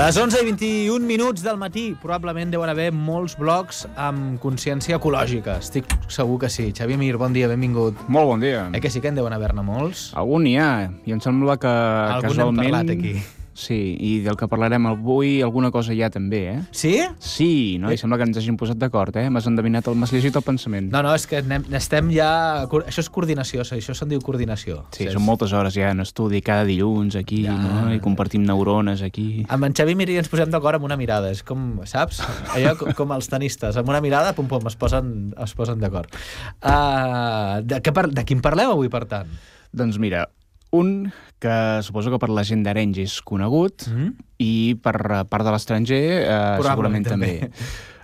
Les 11 i 21 minuts del matí probablement deuen haver molts blogs amb consciència ecològica. Estic segur que sí. Xavier Mir, bon dia, benvingut. Molt bon dia. Eh que sí que en deuen haver-ne molts? Algun n'hi ha, i em sembla que Algun casualment... hem parlat aquí. Sí, i del que parlarem avui alguna cosa hi ha també, eh? Sí? Sí, no? I sembla que ens hagin posat d'acord, eh? M'has endevinat, el, m'has llegit el pensament. No, no, és que anem, estem ja... Això és coordinació, això se'n diu coordinació. Sí, és... són moltes hores ja en estudi, cada dilluns aquí, Ja. no? I compartim neurones aquí. Amb en Xavi Mir i ens posem d'acord amb una mirada. És com, saps? Allò com, com els tenistes. Amb una mirada, pum, pum, es posen, es posen d'acord. Uh, de, par de quin parlem avui, per tant? Doncs mira, un que suposo que per la gent d'Arenys és conegut Mm? i per eh, part de l'estranger eh, segurament també. també.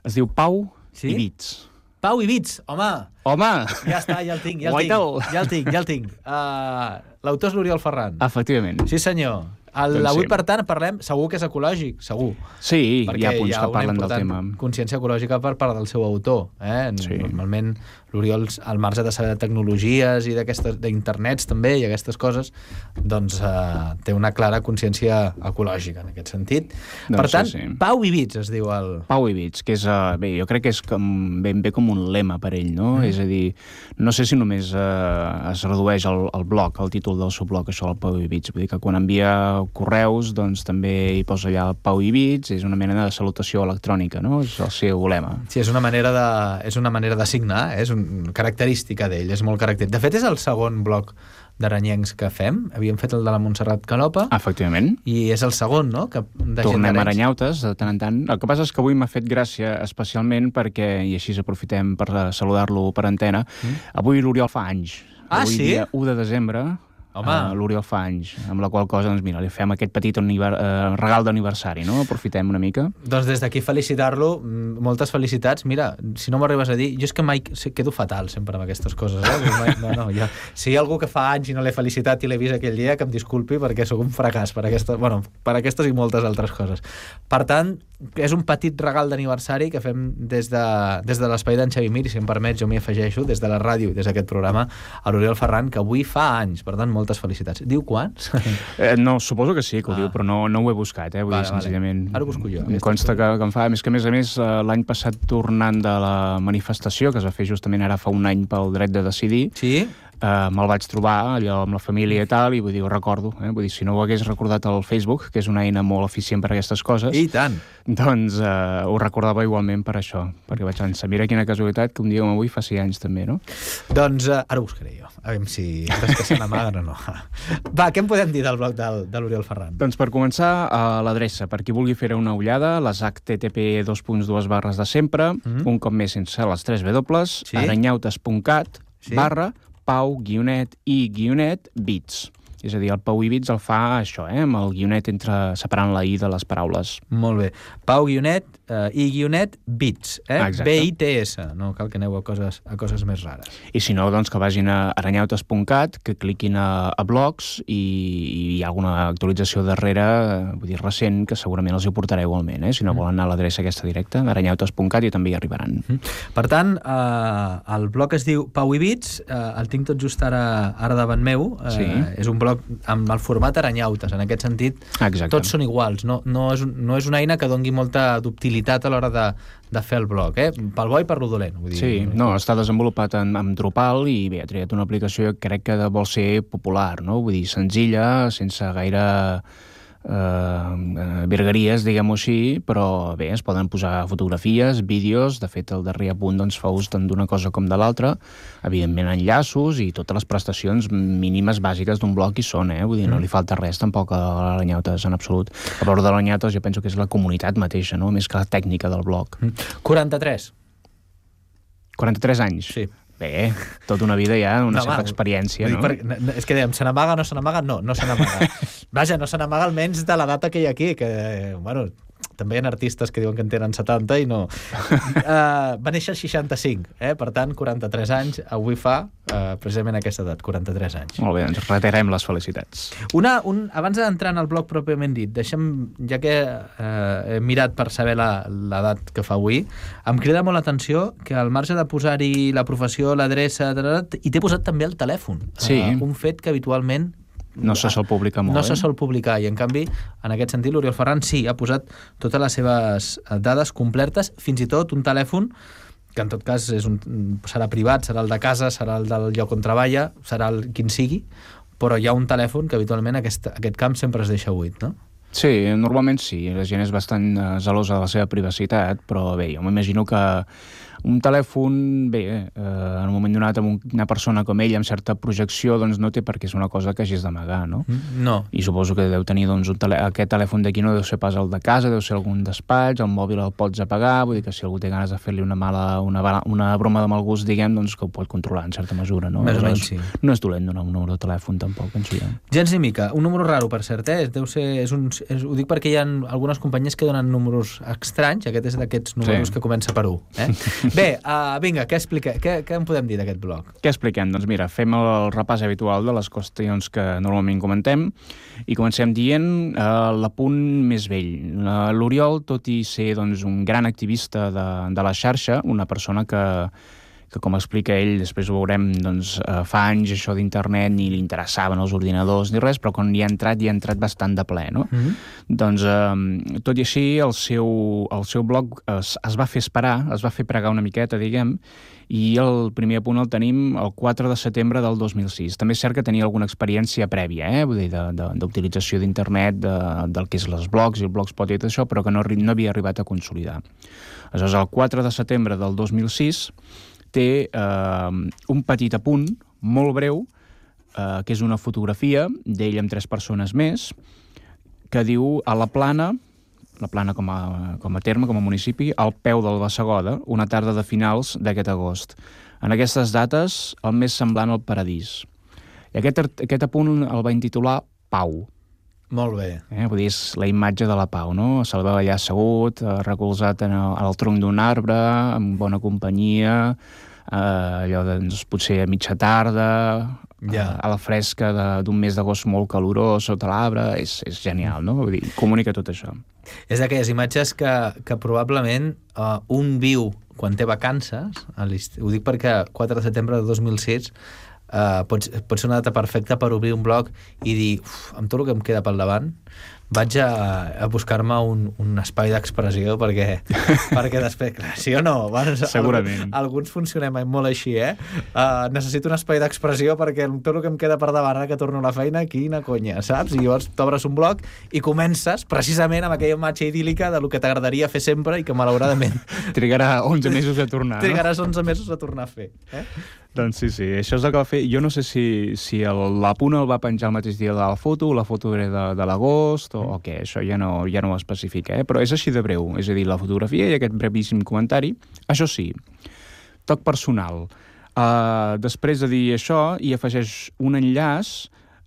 Es diu Pau Sí? Ibits. Pau i Bits, home! Home! Ja està, ja el tinc, ja el tinc. Ja el tinc, ja el tinc. Uh, L'autor és l'Oriol Ferran. Efectivament. Sí, senyor. El, Doncs avui, sí. per tant, parlem... Segur que és ecològic, segur. Sí, perquè hi ha punts hi ha que parlen del tema. consciència ecològica per part del seu autor. Eh? Sí. Normalment l'Oriol, al marge de saber de tecnologies i d'internets també i aquestes coses, doncs eh, té una clara consciència ecològica en aquest sentit. Doncs per tant, sí, sí. Pau i Bits es diu el... Pau Ibits, que és, uh, bé, jo crec que és com, ben bé com un lema per ell, no? Mm. És a dir, no sé si només uh, es redueix el, el blog, el títol del seu blog, això, el Pau Ibits. Vull dir que quan envia correus, doncs també hi posa allà el Pau Ibits, és una mena de salutació electrònica, no? És el seu lema. Sí, és una manera de, és una manera de signar, eh? és una característica d'ell, és molt característic. De fet, és el segon bloc d'aranyencs que fem. Havíem fet el de la Montserrat Calopa Efectivament. i és el segon, no? Que, de gent Tornem a. Aranyautes de tant en tant. El que passa és que avui m'ha fet gràcia especialment perquè, i així aprofitem per saludar-lo per antena, mm. avui l'Oriol fa anys. Ah, avui sí? dia 1 de desembre Home. eh, l'Oriol fa anys, amb la qual cosa, doncs mira, li fem aquest petit eh, regal d'aniversari, no? Aprofitem una mica. Doncs des d'aquí felicitar-lo, moltes felicitats. Mira, si no m'arribes a dir, jo és que mai quedo fatal sempre amb aquestes coses. Eh? Mai, no, no, ja. Si hi ha algú que fa anys i no l'he felicitat i l'he vist aquell dia, que em disculpi perquè sóc un fracàs per, aquesta, bueno, per aquestes i moltes altres coses. Per tant, és un petit regal d'aniversari que fem des de, des de l'espai d'en Xavi Mir, i si em permets jo m'hi afegeixo, des de la ràdio i des d'aquest programa, a l'Oriol Ferran, que avui fa anys, per tant, moltes felicitats. Diu quants? Eh, no, suposo que sí, que ho Ah. diu, però no, no ho he buscat, eh? Vull Vale, dir, senzillament... vale. Ara ho busco jo, Em consta que, que em fa... A més que, a més a més, eh, l'any passat, tornant de la manifestació, que es va fer justament ara fa un any pel dret de decidir, Sí? Eh, me'l vaig trobar allò amb la família i tal, i vull dir, ho recordo. Eh? Vull dir, si no ho hagués recordat al Facebook, que és una eina molt eficient per a aquestes coses, I tant. doncs eh, ho recordava igualment per això, perquè vaig pensar, mira quina casualitat que un dia com avui fa 6 anys també, no? Doncs uh, ara ho buscaré jo, a veure si és que se n'amaguen o no. Va, què en podem dir del blog del, de l'Oriol Ferran? Doncs per començar, a l'adreça, per qui vulgui fer una ullada, les http 2.2 barres de sempre, Mhm. un cop més sense les 3 W, Sí. aranyautes.cat, Sí. barra, pau, guionet i guionet, bits. És a dir, el Pau i Bits el fa això, eh? amb el guionet entre, separant la i de les paraules. Molt bé. Pau guionet uh, i guionet bits, eh? Ah. B-I-T-S, no cal que aneu a coses, a coses més rares. I si no, doncs que vagin a aranyautes.cat, que cliquin a, a blogs i, i hi ha alguna actualització darrere, eh, vull dir, recent, que segurament els hi portarà igualment, eh? si no volen anar a l'adreça aquesta directa, aranyautes.cat i també hi arribaran. Per tant, uh, el blog es diu Pau i Bits, uh, el tinc tot just ara, ara davant meu, uh, Sí. és un blog amb el format aranyautes, en aquest sentit Exacte. tots són iguals, no, no, és, no és una eina que dongui molta d'utilitat a l'hora de, de fer el blog, eh? pel bo i per lo dolent. Vull dir, Sí, no, està desenvolupat en, en Drupal i bé, ha triat una aplicació que crec que vol ser popular, no? Vull dir, senzilla, sense gaire eh, eh, virgueries, diguem-ho així, però bé, es poden posar fotografies, vídeos, de fet el darrer apunt doncs, fa ús tant d'una cosa com de l'altra, evidentment enllaços i totes les prestacions mínimes bàsiques d'un blog hi són, eh? vull dir, no li falta res tampoc a l'Aranyautes en absolut. A l'hora de l'Aranyautes jo penso que és la comunitat mateixa, no? més que la tècnica del blog. 43. 43 anys. Sí. Bé, tota una vida ja, una No, certa experiència, no? no, és que dèiem, se n'amaga o no se n'amaga? No, no se n'amaga. Vaja, no se n'amaga almenys de la data que hi ha aquí, que, bueno, també hi ha artistes que diuen que en tenen 70 i no. Uh, va néixer al 65, eh? per tant, 43 anys, avui fa uh, precisament aquesta edat, 43 anys. Molt bé, doncs reiterem les felicitats. Una, un, abans d'entrar en el blog pròpiament dit, deixa'm, ja que eh, he mirat per saber la- l'edat que fa avui, em crida molt l'atenció que al marge de posar-hi la professió, l'adreça, i t'he posat també el telèfon. Sí. Eh, un fet que habitualment No se sol publicar molt, no eh? se sol publicar, i en canvi, en aquest sentit, l'Oriol Ferran sí, ha posat totes les seves eh, dades completes, fins i tot un telèfon que en tot cas és un, serà privat, serà el de casa, serà el del lloc on treballa, serà el quin sigui, però hi ha un telèfon que habitualment aquest, aquest camp sempre es deixa buit, no? Sí, normalment sí. La gent és bastant eh, zelosa de la seva privacitat, però bé, jo m'imagino que un telèfon, bé, eh, en un moment donat amb una persona com ell amb certa projecció, doncs no té per què ser una cosa que hagis d'amagar, no? No. I suposo que deu tenir, doncs, un tele... aquest telèfon d'aquí no deu ser pas el de casa, deu ser algun despatx, el mòbil el pots apagar, vull dir que si algú té ganes de fer-li una mala, una, una broma de mal gust, diguem, doncs que ho pot controlar en certa mesura, no? Més o menys, sí. No és dolent donar un número de telèfon, tampoc, penso jo. Gens ni mica. Un número raro, per cert, eh? Deu ser, és un, és, ho dic perquè hi ha algunes companyies que donen números estranys. Aquest és d'aquests números Sí. que comença per 1. Eh? Bé, uh, vinga, què, explica, què, què en podem dir d'aquest blog? Què expliquem? Doncs mira, fem el repàs habitual de les qüestions que normalment comentem i comencem dient eh, l'apunt més vell. Eh, L'Oriol, tot i ser doncs, un gran activista de, de la xarxa, una persona que, que com explica ell, després ho veurem, doncs, eh, fa anys això d'internet ni li interessaven els ordinadors ni res, però quan hi ha entrat, hi ha entrat bastant de ple, no? Mm -hmm. Doncs, eh, tot i així, el seu, el seu blog es, es va fer esperar, es va fer pregar una miqueta, diguem, i el primer punt el tenim el 4 de setembre del 2006. També és cert que tenia alguna experiència prèvia, eh? vull dir, de- de- d'utilització d'internet, de, del que és les blogs i el blogspot i tot això, però que no, no havia arribat a consolidar. Aleshores, el 4 de setembre del 2006 té eh, un petit apunt, molt breu, eh, que és una fotografia d'ell amb tres persones més, que diu a la plana, la plana com a, com a terme, com a municipi, al peu del Bassagoda, una tarda de finals d'aquest agost. En aquestes dates, el més semblant al paradís. I aquest, aquest apunt el va intitular Pau. Molt bé. Eh? Vull dir, és la imatge de la pau, no? Se'l veu allà assegut, eh, recolzat en el, el tronc d'un arbre, amb bona companyia, eh, allò doncs, potser a mitja tarda, Ja. a, a la fresca de- d'un mes d'agost molt calorós sota l'arbre, és, és genial, no? Vull dir, comunica tot això. És d'aquelles imatges que, que probablement uh, un viu quan té vacances, a ho dic perquè 4 de setembre de 2006 uh, pot, pot ser una data perfecta per obrir un blog i dir, uf, amb tot el que em queda pel davant, vaig a, a buscar-me un, un espai d'expressió perquè, perquè després, clar, sí o no? Bueno, Segurament. Alguns, alguns funcionem molt així, eh? Uh, necessito un espai d'expressió perquè tot el que em queda per davant que torno a la feina, quina conya, saps? I llavors t'obres un blog i comences precisament amb aquella imatge idíl·lica de lo que t'agradaria fer sempre i que malauradament Trigarà 11 mesos a tornar, no? trigaràs 11 mesos a tornar a fer. Eh? Doncs sí, sí, això és el que va fer. Jo no sé si, si el, la Puna el va penjar el mateix dia de la foto, la foto era de, de l'agost o, o què, això ja no, ja no ho especifica, eh? però és així de breu, és a dir, la fotografia i aquest brevíssim comentari. Això sí, toc personal. Uh, després de dir això, hi afegeix un enllaç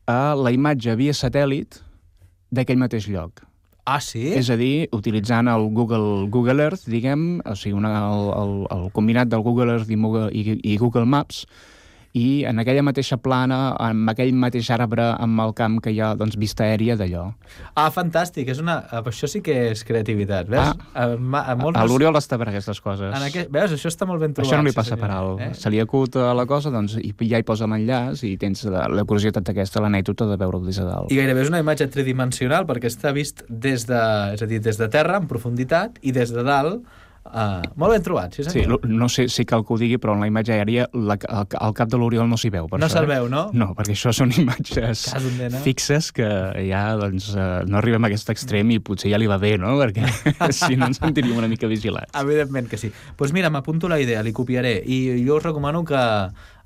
a la imatge via satèl·lit d'aquell mateix lloc. Ah, sí? És a dir, utilitzant el Google, Google Earth, diguem, o sigui, una, el, el, el combinat del Google Earth i, Google- i, i Google Maps, i en aquella mateixa plana, amb aquell mateix arbre, amb el camp que hi ha, doncs, vista aèria d'allò. Ah, fantàstic. És una... eh, Això sí que és creativitat, ves? Ah. A, ma- a molts... A l'Oriol està per aquestes coses. En aquest... Veus, això està molt ben trobat. Això no li sí, passa per senyor. alt. Eh? Se li acut a la cosa, doncs, i ja hi posa l'enllaç i tens la, la curiositat aquesta, l'anècdota de veure'l des de dalt. I gairebé és una imatge tridimensional perquè està vist des de, és a dir, des de terra, en profunditat, i des de dalt, uh, molt ben trobat, sí Sí, senyor. no sé si cal que ho digui, però en la imatge aèria la, el, el cap de l'Oriol no s'hi veu. Per no se'l eh? veu, no? No, perquè això són imatges nena. fixes que ja doncs, eh, no arribem a aquest extrem i potser ja li va bé, no? Perquè si no ens sentiríem una mica vigilats. Evidentment que sí. Doncs pues mira, m'apunto la idea, li copiaré. I jo us recomano que...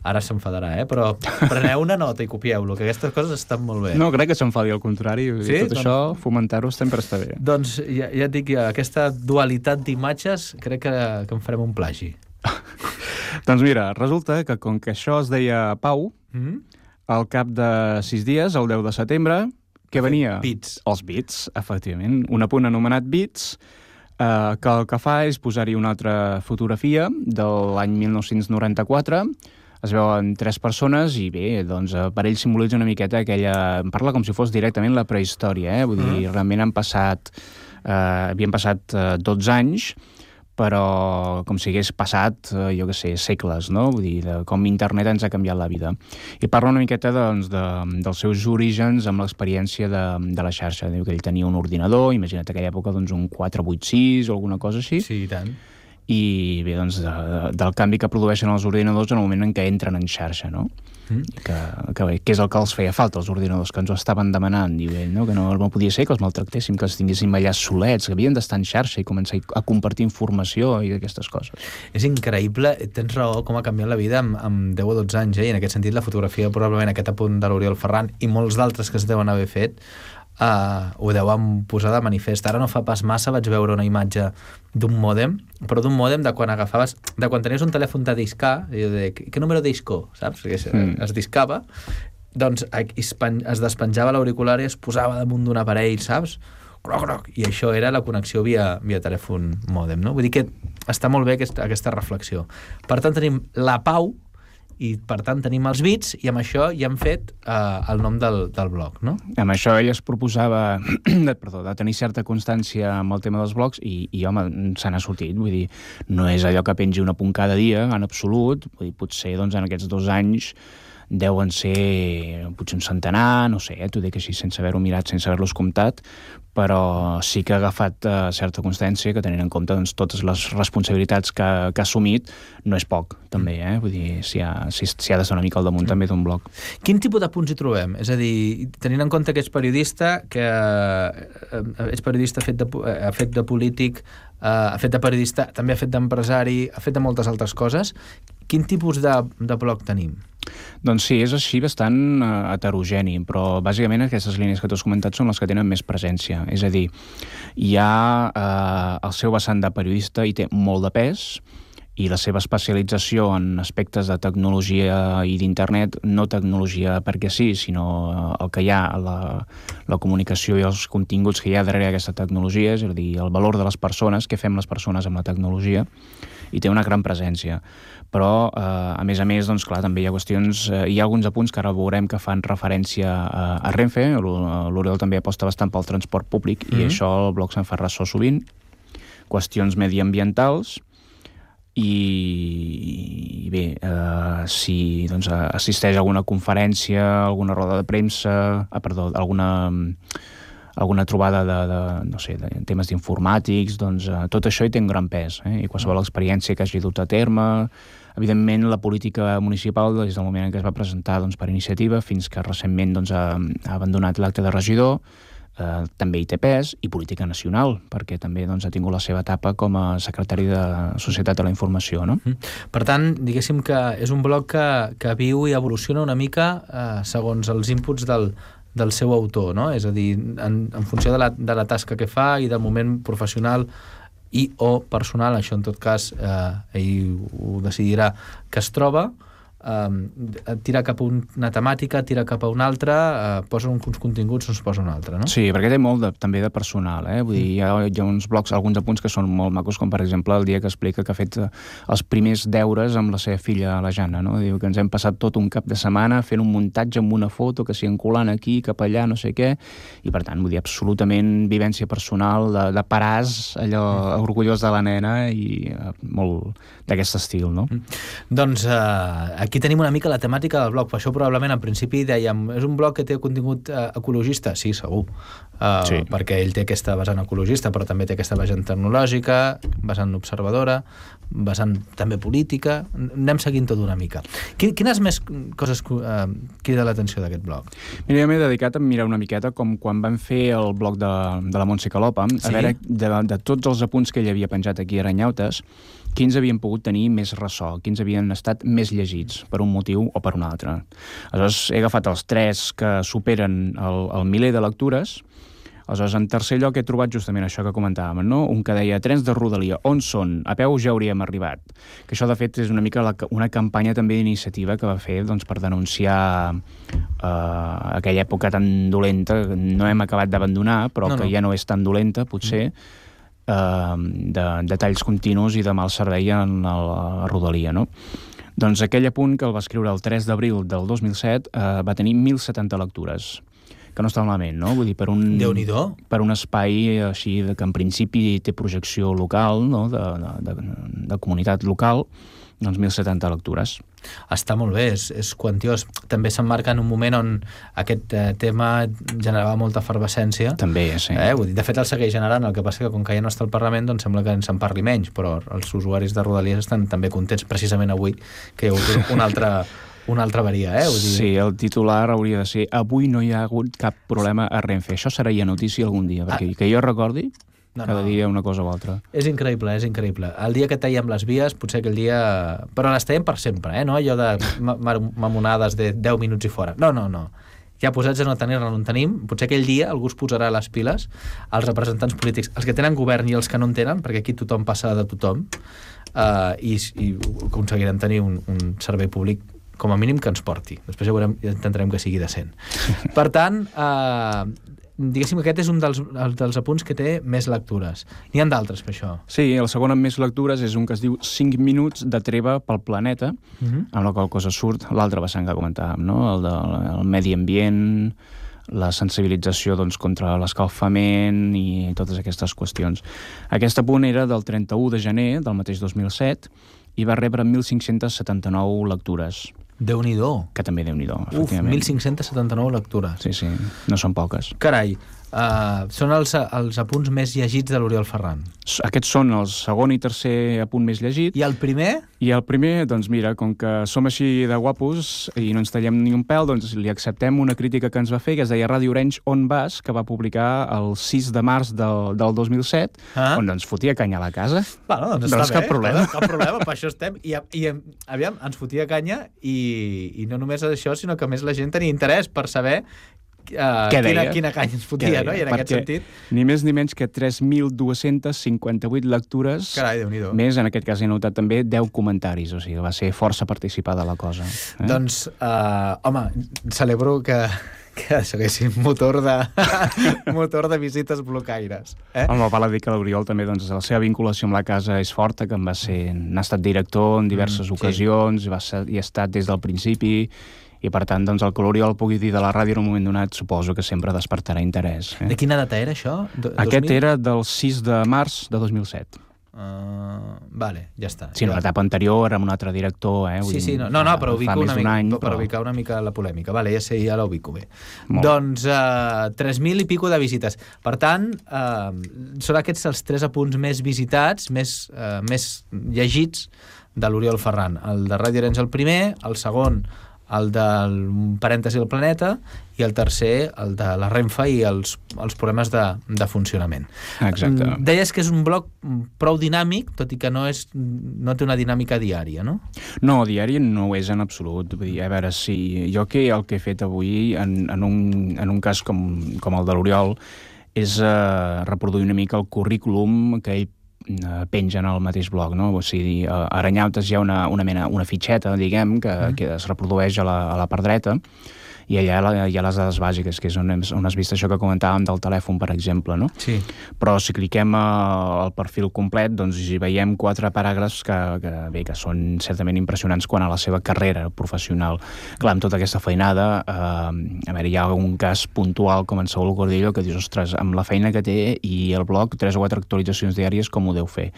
Ara s'enfadarà, eh? Però preneu una nota i copieu-lo, que aquestes coses estan molt bé. No, crec que s'enfadi al contrari. Sí? Tot Doncs- això, fomentar-ho sempre està bé. Doncs ja, ja et dic, que aquesta dualitat d'imatges crec que, que en farem un plagi. Doncs mira, resulta que com que això es deia Pau, Mm -hmm. al cap de sis dies, el 10 de setembre, que venia... Bits. Els bits, efectivament. Un apunt anomenat bits, eh, que el que fa és posar-hi una altra fotografia de l'any 1994, es veuen tres persones i bé, doncs eh, per ell simbolitza una miqueta aquella... Parla com si fos directament la prehistòria, eh? Vull dir, realment han passat... Eh, havien passat eh, 12 anys, però com si hagués passat, eh, jo que sé, segles, no? Vull dir, de com internet ens ha canviat la vida. I parla una miqueta doncs, de, dels seus orígens amb l'experiència de, de la xarxa. Diu que ell tenia un ordinador, imagina't aquella època doncs, un 486 o alguna cosa així. Sí, i tant. I bé, doncs, de, de, del canvi que produeixen els ordinadors en el moment en què entren en xarxa, no? Mm. Que, que, bé, que és el que els feia falta, els ordinadors, que ens ho estaven demanant, diu ell, no? que no, no podia ser que els maltractéssim, que els tinguéssim allà solets, que havien d'estar en xarxa i començar a compartir informació i aquestes coses. És increïble, tens raó com ha canviat la vida amb, amb 10 o 12 anys, eh? i en aquest sentit la fotografia probablement aquest apunt de l'Oriol Ferran i molts d'altres que es deuen haver fet uh, ho deuen posar de manifest. Ara no fa pas massa vaig veure una imatge d'un mòdem, però d'un mòdem de quan agafaves, de quan tenies un telèfon de discar, i de, què número disco, saps? Que es, mm. es discava, doncs es, es despenjava l'auricular i es posava damunt d'un aparell, saps? Croc, croc, i això era la connexió via, via telèfon mòdem, no? Vull dir que està molt bé aquesta, aquesta reflexió. Per tant, tenim la pau, i per tant tenim els bits i amb això ja hem fet eh, el nom del, del blog, no? Amb això ell es proposava de, perdó, de tenir certa constància amb el tema dels blogs i, i home, se n'ha sortit, vull dir, no és allò que pengi una punt cada dia, en absolut, vull dir, potser doncs, en aquests dos anys deuen ser potser un centenar, no sé, eh, t'ho dic així sense haver-ho mirat, sense haver-los comptat, però sí que ha agafat uh, certa constància que tenint en compte doncs, totes les responsabilitats que, que ha assumit no és poc, també, eh? Vull dir, si ha, si, si ha d'estar una mica al damunt també d'un bloc. Quin tipus de punts hi trobem? És a dir, tenint en compte que ets periodista, que uh, ets periodista fet de, uh, fet de polític, uh, ha fet de periodista, també ha fet d'empresari, ha fet de moltes altres coses, quin tipus de, de blog tenim? Doncs sí, és així bastant uh, heterogeni, però bàsicament aquestes línies que tu has comentat són les que tenen més presència. És a dir, hi ha uh, el seu vessant de periodista i té molt de pes, i la seva especialització en aspectes de tecnologia i d'internet, no tecnologia perquè sí, sinó eh, el que hi ha, la, la comunicació i els continguts que hi ha darrere d'aquesta tecnologia, és a dir, el valor de les persones, què fem les persones amb la tecnologia, i té una gran presència. Però, eh, a més a més, doncs, clar, també hi ha qüestions, eh, hi ha alguns apunts que ara veurem que fan referència a, a Renfe, l'Oriol també aposta bastant pel transport públic, mm -hmm. i això el blog se'n fa ressò sovint, qüestions mediambientals, i, i bé, eh, si doncs, assisteix a alguna conferència, alguna roda de premsa, ah, perdó, alguna alguna trobada de, de, no sé, de temes d'informàtics, doncs eh, tot això hi té un gran pes, eh? i qualsevol experiència que hagi dut a terme, evidentment la política municipal des del moment en què es va presentar doncs, per iniciativa fins que recentment doncs, ha, ha abandonat l'acte de regidor, eh, també hi té pes, i política nacional, perquè també doncs, ha tingut la seva etapa com a secretari de Societat de la Informació. No? Per tant, diguéssim que és un bloc que, que viu i evoluciona una mica eh, segons els inputs del, del seu autor, no? És a dir, en, en funció de la, de la tasca que fa i del moment professional i o personal, això en tot cas eh, ell ho decidirà que es troba, eh, tira cap a una temàtica, tira cap a una altra, eh, posa uns continguts, ens posa una altra, no? Sí, perquè té molt de, també de personal, eh? Vull dir, hi ha, hi ha uns blocs, alguns apunts que són molt macos, com per exemple el dia que explica que ha fet eh, els primers deures amb la seva filla, la Jana, no? Diu que ens hem passat tot un cap de setmana fent un muntatge amb una foto que s'hi encolant aquí, cap allà, no sé què, i per tant, vull dir, absolutament vivència personal de, de paràs, allò orgullós de la nena i eh, molt d'aquest estil, no? Mm. Doncs eh, aquí tenim una mica la temàtica del blog, per això probablement al principi dèiem, és un blog que té contingut eh, ecologista? Sí, segur, uh, sí. perquè ell té aquesta vessant ecologista, però també té aquesta vessant tecnològica, vessant observadora, vessant també política, anem seguint tot una mica. Quines més coses uh, crida l'atenció d'aquest blog? Mira, jo m'he dedicat a mirar una miqueta com quan van fer el blog de, de la Montse Calopa, sí? a veure, de, de tots els apunts que ell havia penjat aquí a Aranyautes, quins havien pogut tenir més ressò, quins havien estat més llegits, per un motiu o per un altre. Aleshores, he agafat els tres que superen el, el miler de lectures, Aleshores, en tercer lloc he trobat justament això que comentàvem, no? un que deia trens de Rodalia, on són? A peu ja hauríem arribat. Que això, de fet, és una mica la, una campanya també d'iniciativa que va fer doncs, per denunciar eh, aquella època tan dolenta, no hem acabat d'abandonar, però no, no. que ja no és tan dolenta, potser, mm de, de talls continus i de mal servei en la, rodalia, no? Doncs aquell apunt que el va escriure el 3 d'abril del 2007 eh, va tenir 1.070 lectures, que no està malament, no? Vull dir, per un, per un espai així que en principi té projecció local, no? de, de, de, de comunitat local, doncs 1.070 lectures. Està molt bé, és, és quantiós. També s'emmarca en un moment on aquest eh, tema generava molta efervescència. També, sí. Eh? Vull dir, de fet, el segueix generant, el que passa que com que ja no està al Parlament, doncs sembla que se'n parli menys, però els usuaris de Rodalies estan també contents precisament avui que hi ha hagut una altra, una altra varia, eh? Vull dir, Sí, el titular hauria de ser avui no hi ha hagut cap problema a Renfe. Això seria notícia algun dia, perquè que jo recordi, No, cada no. dia una cosa o altra. És increïble, és increïble. El dia que tallem les vies, potser aquell dia... Però les tallem per sempre, eh? No allò de ma- ma- mamonades de 10 minuts i fora. No, no, no. Ja posats a no tenir-la on tenim, potser aquell dia algú es posarà les piles, els representants polítics, els que tenen govern i els que no en tenen, perquè aquí tothom passa de tothom, eh, i, i aconseguirem tenir un, un servei públic com a mínim que ens porti. Després ja veurem, ja intentarem que sigui decent. Per tant, eh, diguéssim que aquest és un dels, el- dels apunts que té més lectures. N'hi ha d'altres, per això. Sí, el segon amb més lectures és un que es diu 5 minuts de treva pel planeta, Mm -hmm. amb la qual cosa surt l'altre vessant que comentàvem, no? el del el medi ambient, la sensibilització doncs, contra l'escalfament i totes aquestes qüestions. Aquest apunt era del 31 de gener del mateix 2007 i va rebre 1.579 lectures, Déu-n'hi-do. que també déu nhi Uf, efectivament. 1.579 lectures. Sí, sí, no són poques. Carai, uh, són els, els apunts més llegits de l'Oriol Ferran. Aquests són el segon i tercer apunt més llegit. I el primer? I el primer, doncs mira, com que som així de guapos i no ens tallem ni un pèl, doncs li acceptem una crítica que ens va fer, que es deia Ràdio Orange On Vas, que va publicar el 6 de març del, del 2007, Ah. on ens fotia canya a la casa. Bueno, doncs, Doncs està cap bé, problema. Cap problema, per això estem. I, i aviam, ens fotia canya i, i no només això, sinó que més la gent tenia interès per saber uh, Què quina, deia? quina canya ens fotia, no? I en aquest Perquè sentit, Ni més ni menys que 3.258 lectures, carai, déu nhi més, en aquest cas he notat també 10 comentaris, o sigui, va ser força participada la cosa. Eh? Doncs, uh, home, celebro que, que segueixin motor de, motor de visites blocaires. Eh? El meu pare dir que l'Oriol també, doncs, la seva vinculació amb la casa és forta, que en va ser, n'ha estat director en diverses Mm, mm, sí. ocasions, va ser, i ha estat des del principi, i per tant, doncs, el que l'Oriol pugui dir de la ràdio en un moment donat suposo que sempre despertarà interès. De Eh? quina data era això? Do, Aquest 2000? era del 6 de març de 2007. Uh, vale, ja està. Sí, en ja. una etapa anterior, amb un altre director, eh? Vull Sí, sí, no, no, no però ubico una, d'un mica, any, per però... ubicar una mica la polèmica. Vale, ja sé, ja la ubico bé. Molt. Doncs uh, 3.000 i pico de visites. Per tant, uh, són aquests els tres apunts més visitats, més, uh, més llegits de l'Oriol Ferran. El de Ràdio Arenys el primer, el segon el del parèntesi del planeta i el tercer, el de la Renfe i els, els problemes de, de funcionament. Exacte. Mm, Deies que és un bloc prou dinàmic, tot i que no, és, no té una dinàmica diària, no? No, diari no ho és en absolut. Vull dir, a veure, si jo que el que he fet avui, en, en, un, en un cas com, com el de l'Oriol, és eh, reproduir una mica el currículum que ell eh, penja en el mateix blog, no? O sigui, a Aranyautes hi ha una, una mena, una fitxeta, diguem, que, mm. que es reprodueix a la, a la part dreta, i allà hi ha les dades bàsiques, que és on, hem- on has vist això que comentàvem del telèfon, per exemple, no? Sí. però si cliquem al perfil complet doncs hi veiem quatre paràgrafs que, que, bé, que són certament impressionants quan a la seva carrera professional. Clar, amb tota aquesta feinada, eh, a veure, hi ha un cas puntual com en Saúl Gordillo que dius, ostres, amb la feina que té i el blog, tres o quatre actualitzacions diàries, com ho deu fer?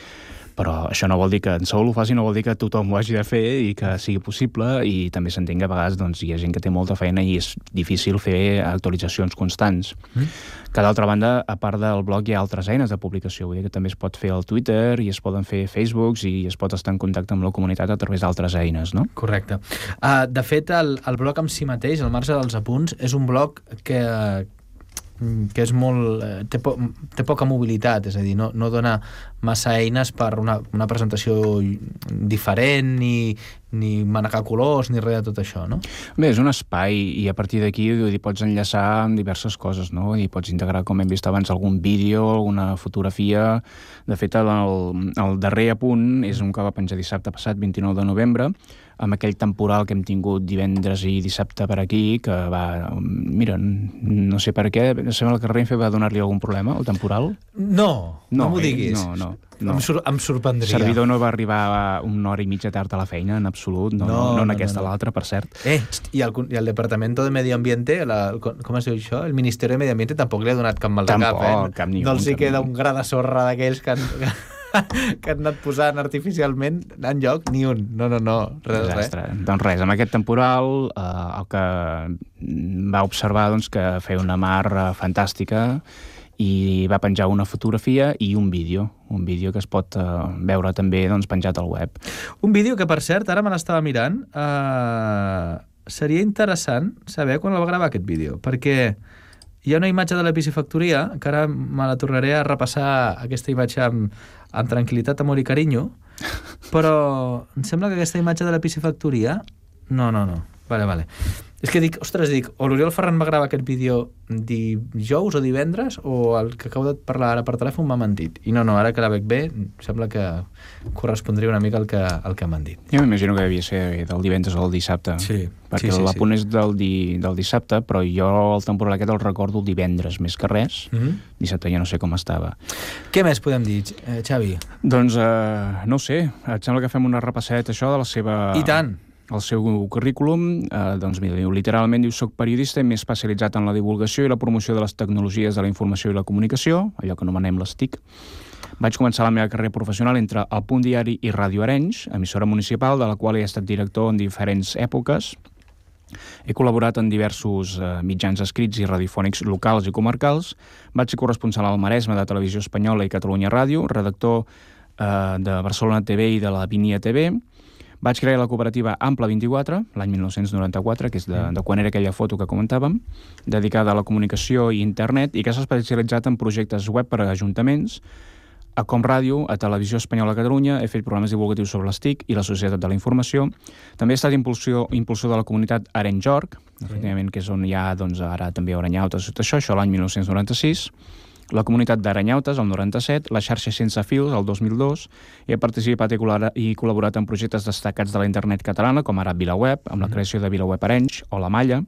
Però això no vol dir que en Saúl ho faci, no vol dir que tothom ho hagi de fer i que sigui possible i també s'entén que a vegades doncs, hi ha gent que té molta feina i és difícil fer actualitzacions constants. Mm. Que d'altra banda, a part del blog hi ha altres eines de publicació, vull dir que també es pot fer al Twitter i es poden fer Facebooks i es pot estar en contacte amb la comunitat a través d'altres eines, no? Correcte. Uh, de fet, el, el blog en si mateix, al marge dels apunts, és un blog que, que és molt... eh, té, po té poca mobilitat, és a dir, no, no dona massa eines per una, una presentació diferent, ni, ni manegar colors, ni res de tot això, no? Bé, és un espai i a partir d'aquí pots enllaçar amb diverses coses, no? I pots integrar, com hem vist abans, algun vídeo, alguna fotografia... De fet, el, el darrer apunt és un que va penjar dissabte passat, 29 de novembre, amb aquell temporal que hem tingut divendres i dissabte per aquí, que va... Mira, no sé per què, sembla que Renfe va donar-li algun problema, el temporal. No, no, no m'ho diguis. No, no. No. Em, sur em sorprendria. Servidor no va arribar una hora i mitja tard a la feina, en absolut, no, no, no, no en aquesta, no, no. l'altra, per cert. Eh, i el, i el Departamento de Medio Ambiente, la, el- com es diu això? El Ministeri de Medio Ambiente tampoc li ha donat cap mal de cap, Tampoc, eh? cap ni no els hi queda un. gra de sorra d'aquells que han, que han anat posant artificialment en lloc, ni un. No, no, no, res, res. Desastre. Doncs res, amb aquest temporal eh, el que va observar doncs, que feia una mar eh, fantàstica i va penjar una fotografia i un vídeo, un vídeo que es pot eh, veure també doncs, penjat al web. Un vídeo que, per cert, ara me l'estava mirant, eh, seria interessant saber quan el va gravar aquest vídeo, perquè hi ha una imatge de la piscifactoria, que ara me la tornaré a repassar aquesta imatge amb, amb tranquil·litat, amor i carinyo, però em sembla que aquesta imatge de la piscifactoria... No, no, no. Vale, vale. És que dic, ostres, dic, o l'Oriol Ferran va gravar aquest vídeo dijous o divendres, o el que acabo de parlar ara per telèfon m'ha mentit. I no, no, ara que la veig bé, sembla que correspondria una mica al que, al que m'han dit. Jo m'imagino que devia ser del divendres o del dissabte. Sí, Perquè sí, sí, l'apunt és del, di, del dissabte, però jo el temporal aquest el recordo el divendres més que res. Mm -hmm. Dissabte ja no sé com estava. Què més podem dir, eh, Xavi? Doncs, eh, no sé, et sembla que fem una repasseta això de la seva... I tant. El seu currículum, eh, doncs mira, diu, literalment diu, soc periodista i m'he especialitzat en la divulgació i la promoció de les tecnologies de la informació i la comunicació, allò que anomenem les TIC. Vaig començar la meva carrera professional entre El Punt Diari i Ràdio Arenys, emissora municipal, de la qual he estat director en diferents èpoques. He col·laborat en diversos eh, mitjans escrits i radiofònics locals i comarcals. Vaig ser corresponsal al Maresme de Televisió Espanyola i Catalunya Ràdio, redactor eh, de Barcelona TV i de la Vinia TV. Vaig crear la cooperativa Ample 24, l'any 1994, que és de, de quan era aquella foto que comentàvem, dedicada a la comunicació i internet i que s'ha especialitzat en projectes web per a ajuntaments, a Com Ràdio, a Televisió Espanyola a Catalunya, he fet programes divulgatius sobre les TIC i la Societat de la Informació. També he estat impulsor, impulsor de la comunitat Arenjorg, efectivament, que és on hi ha doncs, ara també Arenyautes, tot això, això l'any 1996 la comunitat d'Aranyautes, el 97, la xarxa Sense Fils, el 2002, i he participat i col·laborat, i col·laborat en projectes destacats de la internet catalana, com ara VilaWeb, amb la creació de VilaWeb Arenys o La Malla.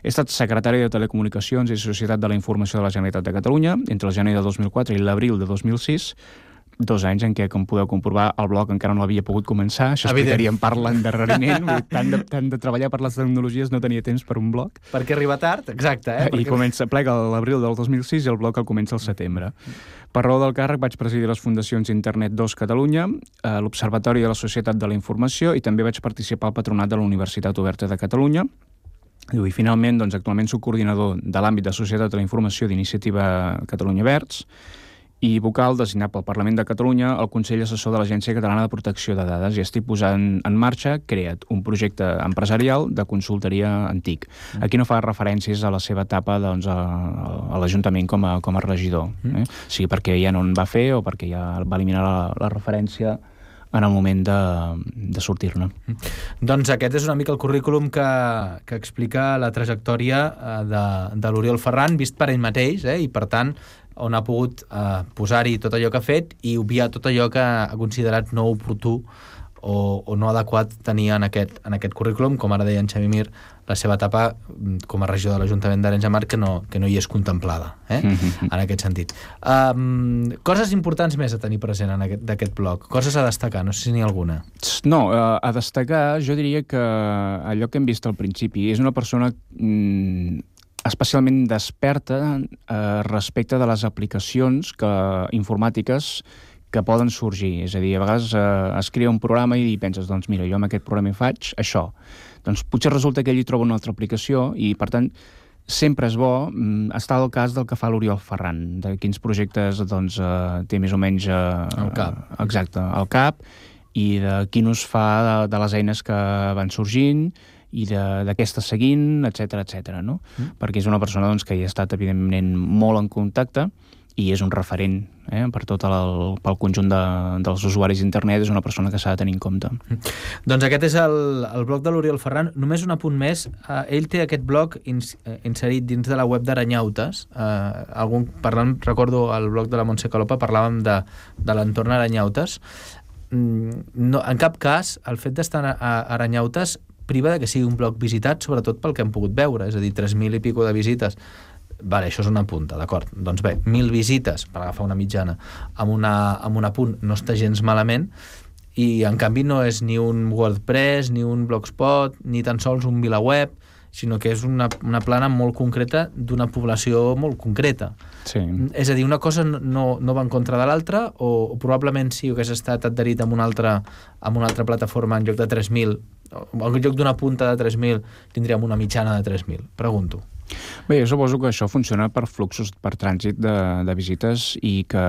He estat secretari de Telecomunicacions i Societat de la Informació de la Generalitat de Catalunya entre el gener de 2004 i l'abril de 2006, dos anys en què, com podeu comprovar, el blog encara no l'havia pogut començar. Això en part l'endarreriment. Tant, de, tant de treballar per les tecnologies no tenia temps per un blog. Perquè arriba tard, exacte, eh? I Perquè... comença, plega l'abril del 2006 i el bloc el comença al setembre. Per raó del càrrec vaig presidir les fundacions Internet 2 Catalunya, eh, l'Observatori de la Societat de la Informació i també vaig participar al patronat de la Universitat Oberta de Catalunya. Diu, I finalment, doncs, actualment soc coordinador de l'àmbit de Societat de la Informació d'Iniciativa Catalunya Verds i vocal designat pel Parlament de Catalunya al Consell Assessor de l'Agència Catalana de Protecció de Dades i estic posant en marxa, creat, un projecte empresarial de consultoria antic. Aquí no fa referències a la seva etapa doncs, a, a l'Ajuntament com, a, com a regidor, eh? sigui perquè ja no en va fer o perquè ja va eliminar la, la referència en el moment de, de sortir-ne. Doncs aquest és una mica el currículum que, que explica la trajectòria eh, de, de l'Oriol Ferran, vist per ell mateix, eh, i per tant on ha pogut eh, posar-hi tot allò que ha fet i obviar tot allò que ha considerat no oportú o, o no adequat tenir en aquest, en aquest currículum, com ara deia en Xavi Mir, la seva etapa mm, com a regidor de l'Ajuntament d'Arenys de Mar que no, que no hi és contemplada, eh? Mhm. en aquest sentit. Um, coses importants més a tenir present en aquest- d'aquest bloc, coses a destacar, no sé si n'hi ha alguna. No, eh, a destacar, jo diria que allò que hem vist al principi és una persona mm, especialment desperta eh, respecte de les aplicacions que, informàtiques que poden sorgir. És a dir, a vegades eh, es crea un programa i penses, doncs mira, jo amb aquest programa hi faig això. Doncs potser resulta que ell hi troba una altra aplicació i, per tant, sempre és bo mm, estar al cas del que fa l'Oriol Ferran, de quins projectes doncs, eh, té més o menys... Eh, Al cap. Exacte, al cap, i de quin ús fa de, de les eines que van sorgint i està seguint, etc etc. no? Mm. Perquè és una persona doncs, que hi ha estat, evidentment, molt en contacte i és un referent eh, per tot el, pel conjunt de, dels usuaris d'internet, és una persona que s'ha de tenir en compte. Doncs aquest és el, el blog de l'Oriol Ferran. Només un apunt més. Uh, ell té aquest blog ins, eh, inserit dins de la web d'Aranyautes. Uh, algun, parlant, recordo el blog de la Montse Calopa, parlàvem de, de l'entorn Aranyautes. Mm, no, en cap cas, el fet d'estar a, a Aranyautes priva de que sigui un blog visitat, sobretot pel que hem pogut veure, és a dir, 3.000 i pico de visites Vale, això és una punta, d'acord. Doncs bé, 1.000 visites, per agafar una mitjana, amb, una, amb un apunt no està gens malament, i en canvi no és ni un WordPress, ni un Blogspot, ni tan sols un VilaWeb, sinó que és una, una plana molt concreta d'una població molt concreta. Sí. És a dir, una cosa no, no va en contra de l'altra o, o probablement si hagués estat adherit amb una altra, amb una altra plataforma en lloc de 3.000, en lloc d'una punta de 3.000 tindríem una mitjana de 3.000. Pregunto. Bé, jo suposo que això funciona per fluxos, per trànsit de, de visites i que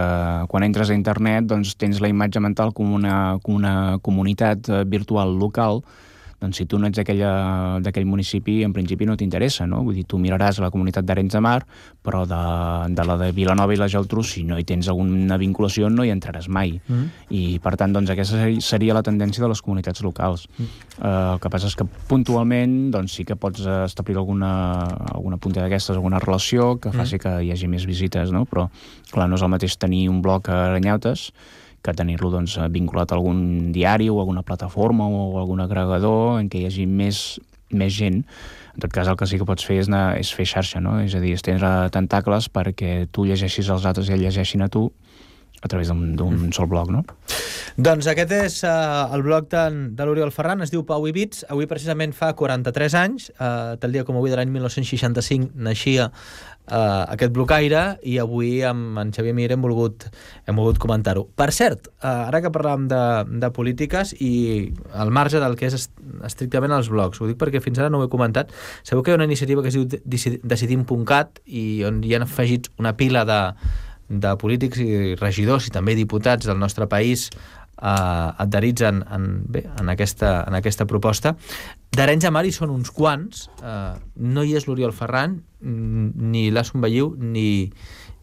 quan entres a internet doncs, tens la imatge mental com una, com una comunitat eh, virtual local doncs si tu no ets d'aquell municipi, en principi no t'interessa, no? Vull dir, tu miraràs la comunitat d'Arenys de Mar, però de, de la de Vilanova i la Geltrú, si no hi tens alguna vinculació, no hi entraràs mai. Mm. I, per tant, doncs, aquesta seria la tendència de les comunitats locals. Mm. Uh, el que passa és que puntualment doncs, sí que pots establir alguna, alguna punta d'aquestes, alguna relació que faci mm. que hi hagi més visites, no? Però, clar, no és el mateix tenir un bloc a Aranyautes que tenir-lo doncs, vinculat a algun diari o alguna plataforma o algun agregador en què hi hagi més, més gent. En tot cas, el que sí que pots fer és, anar, és fer xarxa, no? és a dir, estendre tentacles perquè tu llegeixis els altres i ells llegeixin a tu a través d'un mm. sol blog, no? Doncs aquest és uh, el blog de, de l'Oriol Ferran, es diu Pau i Bits, avui precisament fa 43 anys, uh, tal dia com avui de l'any 1965 naixia uh, aquest blocaire i avui amb en Xavier Mir hem volgut, hem volgut comentar-ho. Per cert, uh, ara que parlàvem de, de polítiques i al marge del que és estrictament els blogs, ho dic perquè fins ara no ho he comentat, sabeu que hi ha una iniciativa que es diu Decidim.cat i on hi han afegits una pila de de polítics i regidors i també diputats del nostre país eh, adherits en, en, bé, en, aquesta, en aquesta proposta. D'Arenys de Mar hi són uns quants, eh, no hi és l'Oriol Ferran, ni l'Assun Belliu, ni,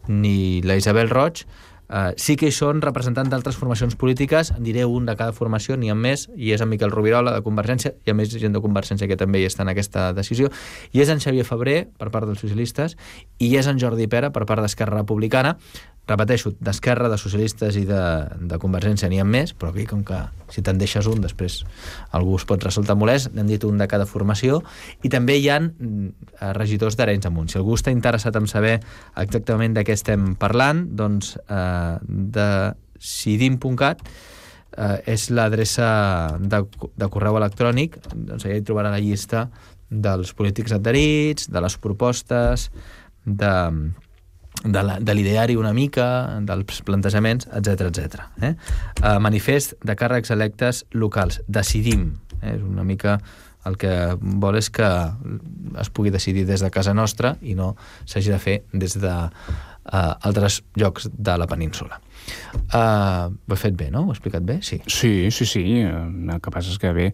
ni la Isabel Roig, Uh, sí que hi són representants d'altres formacions polítiques, en diré un de cada formació, n'hi ha més, i és en Miquel Rovirola, de Convergència, hi ha més gent de Convergència que també hi està en aquesta decisió, i és en Xavier Febrer, per part dels socialistes, i és en Jordi Pera, per part d'Esquerra Republicana, repeteixo, d'Esquerra, de Socialistes i de, de Convergència n'hi ha més, però aquí, com que si te'n deixes un, després algú es pot resultar molest, n'hem dit un de cada formació, i també hi han eh, regidors d'Arenys Amunt. Si algú està interessat en saber exactament de què estem parlant, doncs eh, de sidim.cat eh, és l'adreça de, de correu electrònic, doncs allà hi trobarà la llista dels polítics adherits, de les propostes, de, de l'ideari una mica, dels plantejaments, etc etc. Eh? Uh, manifest de càrrecs electes locals. Decidim. Eh? És una mica el que vol és que es pugui decidir des de casa nostra i no s'hagi de fer des de uh, altres llocs de la península. Uh, ho he fet bé, no? Ho he explicat bé? Sí. Sí, sí, sí. El que passa és que bé...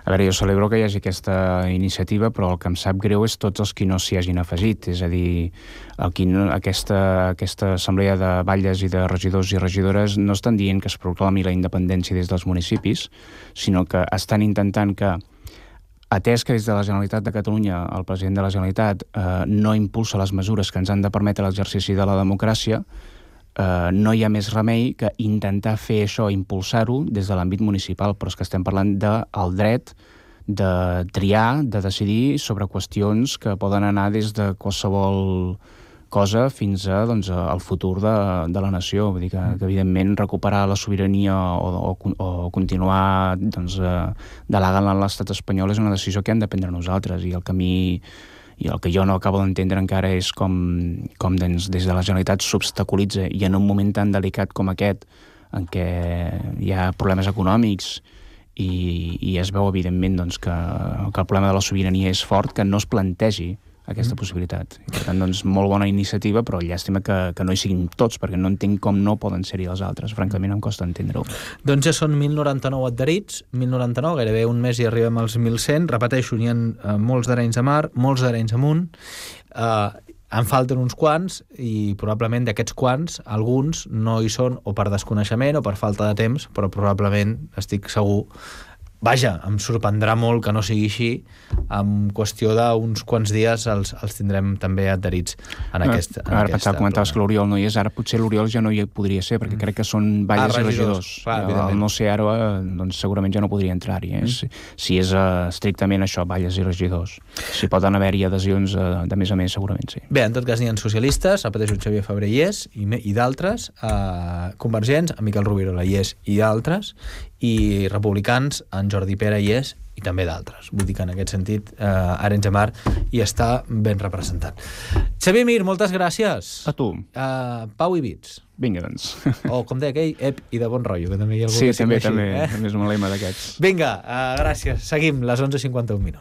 A veure, jo celebro que hi hagi aquesta iniciativa, però el que em sap greu és tots els que no s'hi hagin afegit. És a dir, aquí no, aquesta, aquesta assemblea de batlles i de regidors i regidores no estan dient que es proclami la independència des dels municipis, sinó que estan intentant que atès que des de la Generalitat de Catalunya el president de la Generalitat eh, no impulsa les mesures que ens han de permetre l'exercici de la democràcia, eh, no hi ha més remei que intentar fer això, impulsar-ho des de l'àmbit municipal, però és que estem parlant del de, dret de triar, de decidir sobre qüestions que poden anar des de qualsevol cosa fins a doncs, al futur de, de la nació. Vull dir que, que evidentment, recuperar la sobirania o, o, o continuar doncs, eh, delegant l'estat espanyol és una decisió que hem de prendre nosaltres i el camí i el que jo no acabo d'entendre encara és com, com des, des de la Generalitat s'obstaculitza i en un moment tan delicat com aquest en què hi ha problemes econòmics i, i es veu evidentment doncs, que, que el problema de la sobirania és fort, que no es plantegi aquesta mm. possibilitat. I, per tant, doncs, molt bona iniciativa, però llàstima que, que no hi siguin tots, perquè no entenc com no poden ser-hi els altres. Francament, em costa entendre-ho. Doncs ja són 1.099 adherits, 1.099, gairebé un mes i arribem als 1.100. Repeteixo, n'hi ha uh, molts d'Arenys de Mar, molts d'Arenys amunt, uh, en falten uns quants i probablement d'aquests quants alguns no hi són o per desconeixement o per falta de temps, però probablement estic segur vaja, em sorprendrà molt que no sigui així. En qüestió d'uns quants dies els, els tindrem també adherits en, aquest, en ara aquesta pensava, comentaves que l'Oriol no hi és, ara potser l'Oriol ja no hi podria ser, perquè crec que són balles Ah, i regidors, regidors. clar, evidentment. no ser ara, doncs segurament ja no podria entrar-hi, eh? Si, si és uh, estrictament això, balles i regidors. Si poden haver-hi adhesions uh, de més a més, segurament sí. Bé, en tot cas n'hi ha socialistes, repeteixo, el Xavier Fabrer hi és, i, i d'altres, eh, convergents, en Miquel Rovirola hi és, i d'altres, i republicans, en Jordi Pere hi és, i també d'altres. Vull dir que en aquest sentit, eh, Arenys de Mar hi està ben representat. Xavier Mir, moltes gràcies. A tu. Uh, Pau i Bits. Vinga, doncs. O, com deia aquell, ep i de bon rotllo, que també hi ha algú Sí, que també, així, també. Eh? També és un lema d'aquests. Vinga, uh, gràcies. Seguim, les 11.51 minuts.